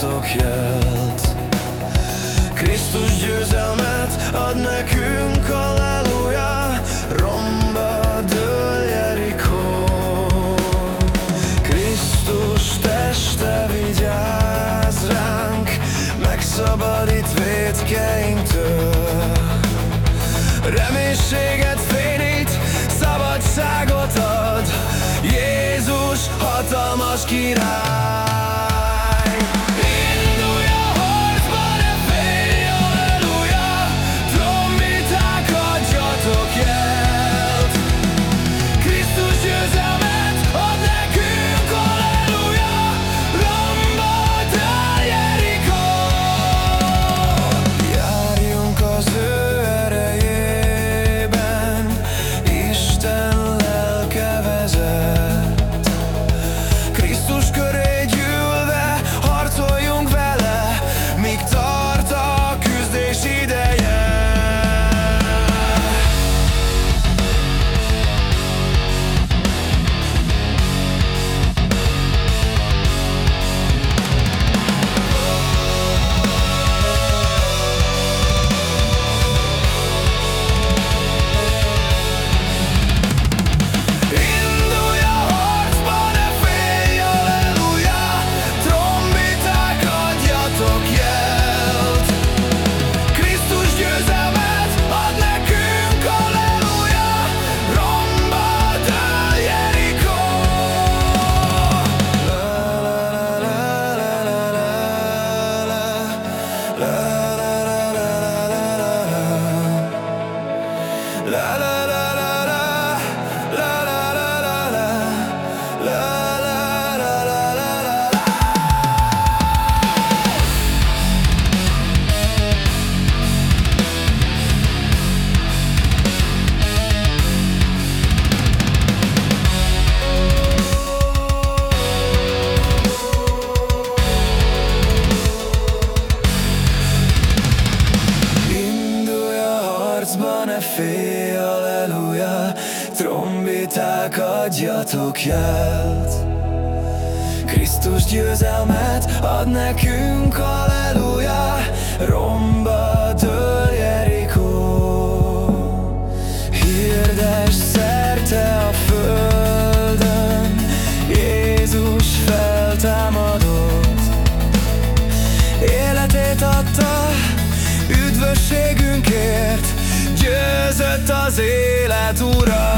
látok jelt Krisztus győzelmet ad nekünk, halleluja Romba dől Jerikó Krisztus teste vigyáz ránk Megszabadít védkeinktől. Reménységet fényít, szabadságot ad Jézus hatalmas király. love. Ne félj, alleluja, trombiták adjatok jelt. Krisztus győzelmet ad nekünk, alleluja, romba dől győzött az élet ura